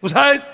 Was heißt,